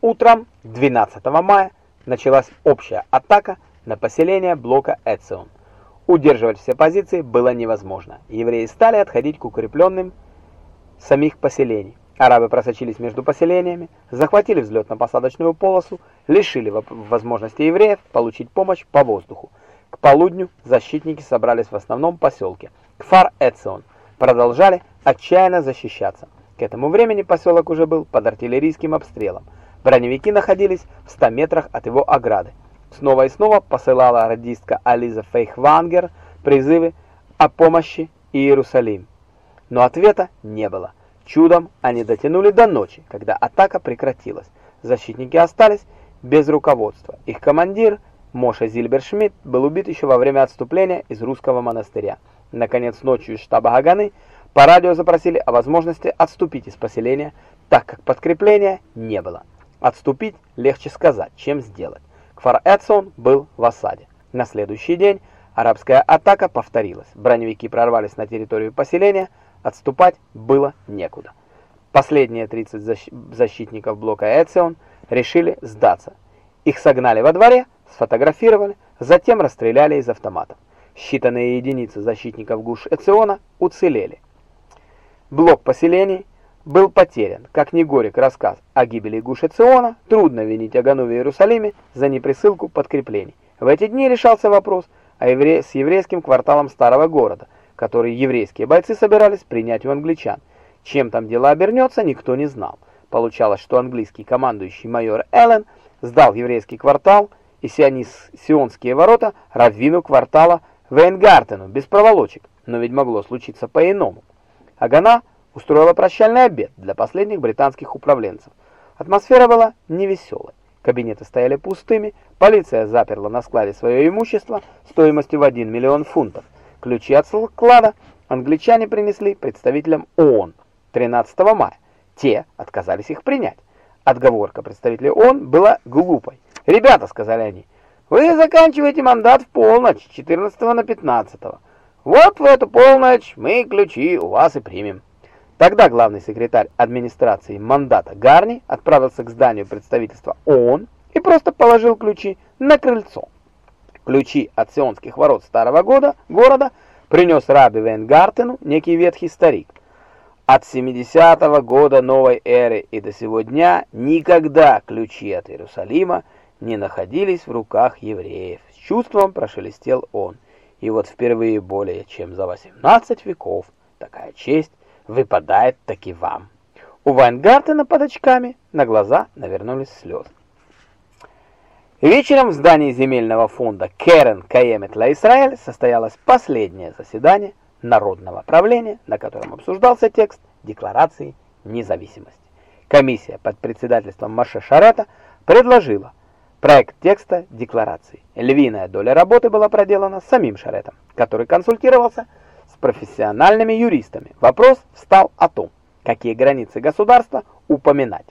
Утром 12 мая началась общая атака на поселение блока Эцион. Удерживать все позиции было невозможно. Евреи стали отходить к укрепленным самих поселений. Арабы просочились между поселениями, захватили взлетно-посадочную полосу, лишили возможности евреев получить помощь по воздуху. К полудню защитники собрались в основном поселке. Кфар-Эцион продолжали отчаянно защищаться. К этому времени поселок уже был под артиллерийским обстрелом. Броневики находились в 100 метрах от его ограды. Снова и снова посылала радистка Ализа Фейхвангер призывы о помощи Иерусалим. Но ответа не было. Чудом они дотянули до ночи, когда атака прекратилась. Защитники остались без руководства. Их командир Моша Зильбершмидт был убит еще во время отступления из русского монастыря. Наконец, ночью из штаба Гаганы по радио запросили о возможности отступить из поселения, так как подкрепления не было. Отступить легче сказать, чем сделать. Кфар-Эдсон был в осаде. На следующий день арабская атака повторилась. Броневики прорвались на территорию поселения, отступать было некуда. Последние 30 защитников блока Эцион решили сдаться. Их согнали во дворе, сфотографировали, затем расстреляли из автоматов. Считанные единицы защитников гуш Эциона уцелели. Блок поселений был потерян. Как ни горек рассказ о гибели Гуша Циона, трудно винить Агану в Иерусалиме за неприсылку подкреплений. В эти дни решался вопрос о евре... с еврейским кварталом старого города, который еврейские бойцы собирались принять у англичан. Чем там дело обернется, никто не знал. Получалось, что английский командующий майор Эллен сдал еврейский квартал и сионис... сионские ворота раввину квартала Вейнгартену без проволочек, но ведь могло случиться по-иному. Агана устроила прощальный обед для последних британских управленцев. Атмосфера была невеселой. Кабинеты стояли пустыми, полиция заперла на складе свое имущество стоимостью в 1 миллион фунтов. Ключи от склада англичане принесли представителям ООН 13 мая. Те отказались их принять. Отговорка представителей ООН была глупой. «Ребята», — сказали они, — «вы заканчиваете мандат в полночь, 14 на 15 -го. Вот в эту полночь мы ключи у вас и примем». Тогда главный секретарь администрации мандата Гарни отправился к зданию представительства ООН и просто положил ключи на крыльцо. Ключи от сионских ворот старого года, города принес Раби Венгартену некий ветхий старик. От 70-го года новой эры и до сегодня никогда ключи от Иерусалима не находились в руках евреев. С чувством прошелестел он. И вот впервые более чем за 18 веков такая честь выпадает таки вам. У Вайнгартена под очками на глаза навернулись слезы. Вечером в здании земельного фонда Керен Каемет Ла Исраэль состоялось последнее заседание Народного правления, на котором обсуждался текст Декларации независимости. Комиссия под председательством Маше Шарета предложила проект текста декларации. Львиная доля работы была проделана самим Шаретом, который консультировался профессиональными юристами. Вопрос встал о том, какие границы государства упоминать.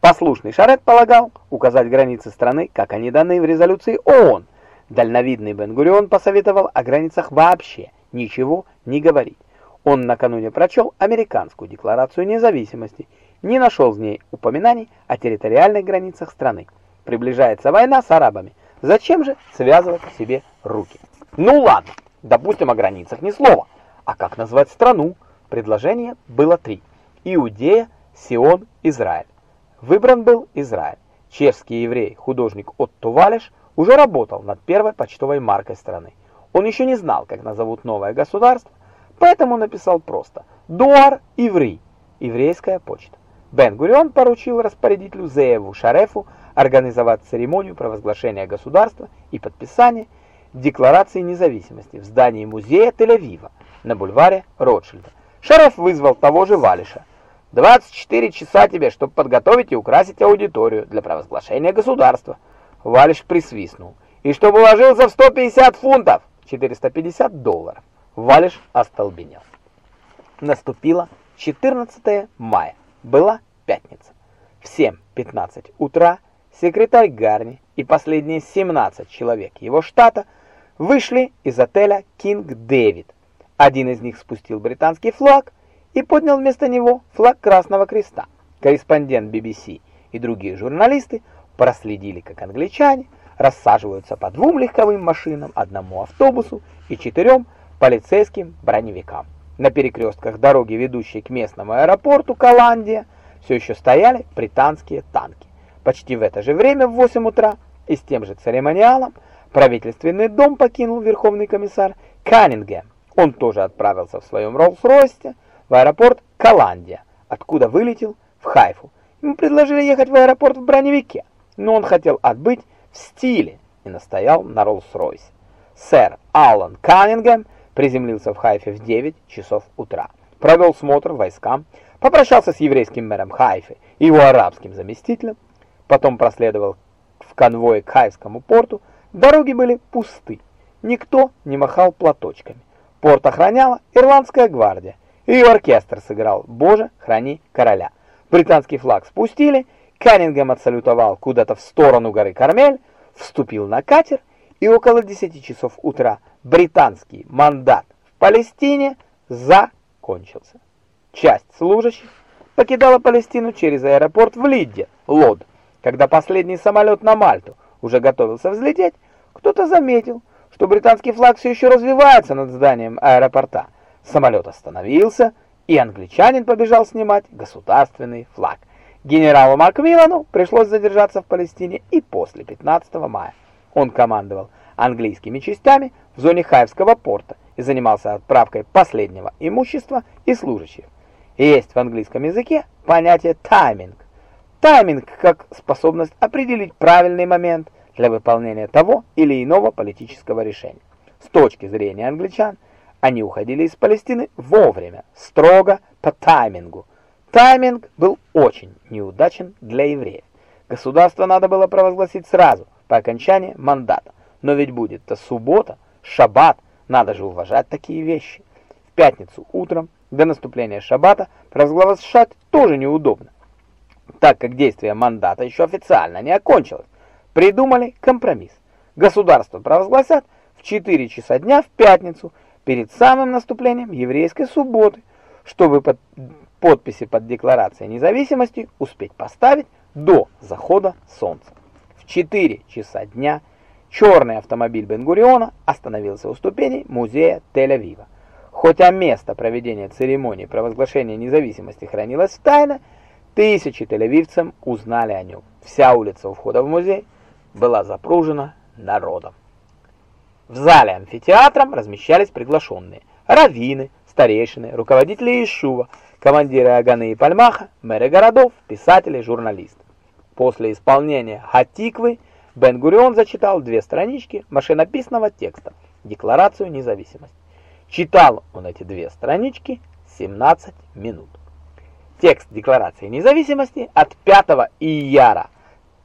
Послушный Шарет полагал указать границы страны, как они даны в резолюции ООН. Дальновидный Бен-Гурион посоветовал о границах вообще ничего не говорить. Он накануне прочел американскую декларацию независимости, не нашел в ней упоминаний о территориальных границах страны. Приближается война с арабами. Зачем же связывать себе руки? Ну ладно. Допустим, о границах ни слова. А как назвать страну? Предложение было три. Иудея, Сион, Израиль. Выбран был Израиль. Чешский еврей, художник Отто Валеш, уже работал над первой почтовой маркой страны. Он еще не знал, как назовут новое государство, поэтому написал просто «Дуар Иври» – еврейская почта. Бен-Гурион поручил распорядителю Зееву Шарефу организовать церемонию провозглашения государства и подписания Декларации независимости в здании музея Тель-Авива на бульваре Ротшильда. Шериф вызвал того же Валиша. 24 часа тебе, чтобы подготовить и украсить аудиторию для провозглашения государства. Валиш присвистнул. И чтобы уложился в 150 фунтов, 450 долларов. Валиш остолбенел. Наступило 14 мая. Была пятница. В 7.15 утра секретарь Гарни и последние 17 человек его штата – вышли из отеля King David. Один из них спустил британский флаг и поднял вместо него флаг Красного Креста. Корреспондент BBC и другие журналисты проследили, как англичане рассаживаются по двум легковым машинам, одному автобусу и четырем полицейским броневикам. На перекрестках дороги, ведущей к местному аэропорту Каландия, все еще стояли британские танки. Почти в это же время, в 8 утра, и с тем же церемониалом, правительственный дом покинул верховный комиссар Каннингем. Он тоже отправился в своем Роллс-Ройсе в аэропорт Каландия, откуда вылетел в Хайфу. Ему предложили ехать в аэропорт в броневике, но он хотел отбыть в стиле и настоял на Роллс-Ройсе. Сэр Аллан Каннингем приземлился в Хайфе в 9 часов утра, провел смотр войскам, попрощался с еврейским мэром Хайфы и его арабским заместителем, потом проследовал в конвое к Хайфскому порту, дороги были пусты, никто не махал платочками. Порт охраняла ирландская гвардия, и оркестр сыграл «Боже, храни короля». Британский флаг спустили, Каннингем отсалютовал куда-то в сторону горы Кармель, вступил на катер, и около 10 часов утра британский мандат в Палестине закончился. Часть служащих покидала Палестину через аэропорт в Лидде, Лод. Когда последний самолет на Мальту уже готовился взлететь, кто-то заметил, что британский флаг все еще развивается над зданием аэропорта. Самолет остановился, и англичанин побежал снимать государственный флаг. Генералу Макмиллану пришлось задержаться в Палестине и после 15 мая. Он командовал английскими частями в зоне Хайфского порта и занимался отправкой последнего имущества и служащих. Есть в английском языке понятие «тайминг». Тайминг как способность определить правильный момент для выполнения того или иного политического решения. С точки зрения англичан, они уходили из Палестины вовремя, строго по таймингу. Тайминг был очень неудачен для евреев. Государство надо было провозгласить сразу, по окончании мандата. Но ведь будет-то суббота, шаббат, надо же уважать такие вещи. В пятницу утром, до наступления шаббата, провозглашать тоже неудобно, так как действие мандата еще официально не окончилось. Придумали компромисс. Государство провозгласят в 4 часа дня в пятницу, перед самым наступлением еврейской субботы, чтобы под подписи под декларацией независимости успеть поставить до захода солнца. В 4 часа дня черный автомобиль Бен-Гуриона остановился у ступеней музея Тель-Авива. Хотя место проведения церемонии провозглашения независимости хранилось в тайне, тысячи тель-авивцев узнали о нем. Вся улица у входа в музей была запружена народом. В зале амфитеатром размещались приглашенные раввины, старейшины, руководители Ишува, командиры Аганы и Пальмаха, мэры городов, писатели, журналисты. После исполнения Хатиквы Бен-Гурион зачитал две странички машинописного текста «Декларацию независимости». Читал он эти две странички 17 минут. Текст Декларации независимости от 5 ияра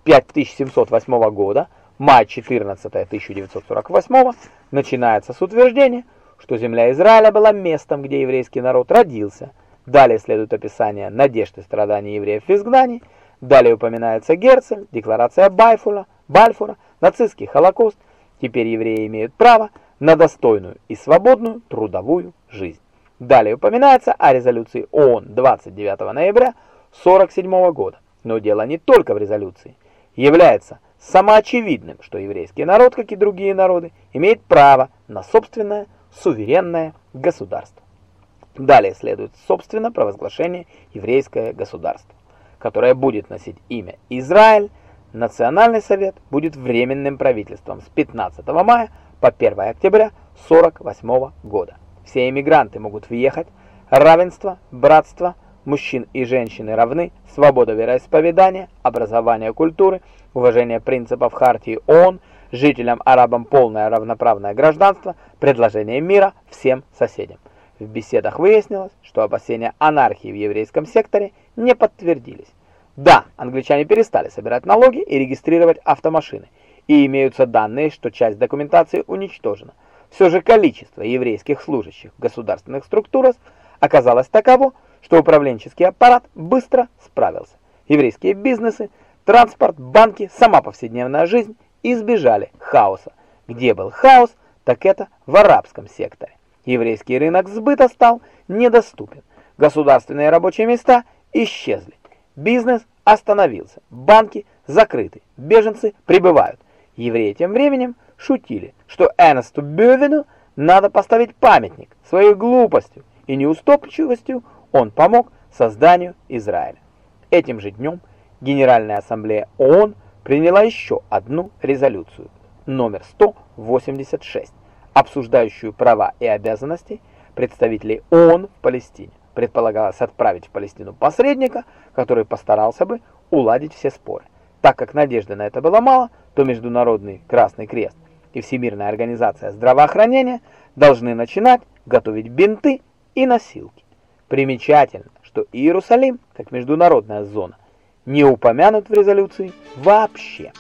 5708 года май 14 1948 начинается с утверждения, что земля Израиля была местом, где еврейский народ родился. Далее следует описание надежд и страданий евреев в изгнании. Далее упоминается Герцель, декларация Байфура, Бальфура, нацистский Холокост. Теперь евреи имеют право на достойную и свободную трудовую жизнь. Далее упоминается о резолюции ООН 29 ноября 1947 года. Но дело не только в резолюции. Является самоочевидным, что еврейский народ, как и другие народы, имеет право на собственное суверенное государство. Далее следует, собственно, провозглашение еврейское государство, которое будет носить имя Израиль. Национальный совет будет временным правительством с 15 мая по 1 октября 1948 года. Все иммигранты могут въехать. Равенство, братство, мужчин и женщины равны, свобода вероисповедания, образование культуры, уважение принципов Хартии ООН, жителям арабам полное равноправное гражданство, предложение мира всем соседям. В беседах выяснилось, что опасения анархии в еврейском секторе не подтвердились. Да, англичане перестали собирать налоги и регистрировать автомашины, и имеются данные, что часть документации уничтожена. Все же количество еврейских служащих в государственных структурах оказалось таково, что управленческий аппарат быстро справился. Еврейские бизнесы, транспорт, банки, сама повседневная жизнь избежали хаоса. Где был хаос, так это в арабском секторе. Еврейский рынок сбыта стал недоступен. Государственные рабочие места исчезли. Бизнес остановился. Банки закрыты, беженцы прибывают. Евреи тем временем шутили, что Эрнесту Бёвину надо поставить памятник своей глупостью и неуступчивостью он помог созданию Израиля. Этим же днем Генеральная ассамблея ООН приняла еще одну резолюцию, номер 186, обсуждающую права и обязанности представителей ООН в Палестине. Предполагалось отправить в Палестину посредника, который постарался бы уладить все споры. Так как надежды на это было мало, то Международный Красный Крест и Всемирная организация здравоохранения должны начинать готовить бинты и носилки. Примечательно, что Иерусалим, как международная зона, не упомянут в резолюции вообще.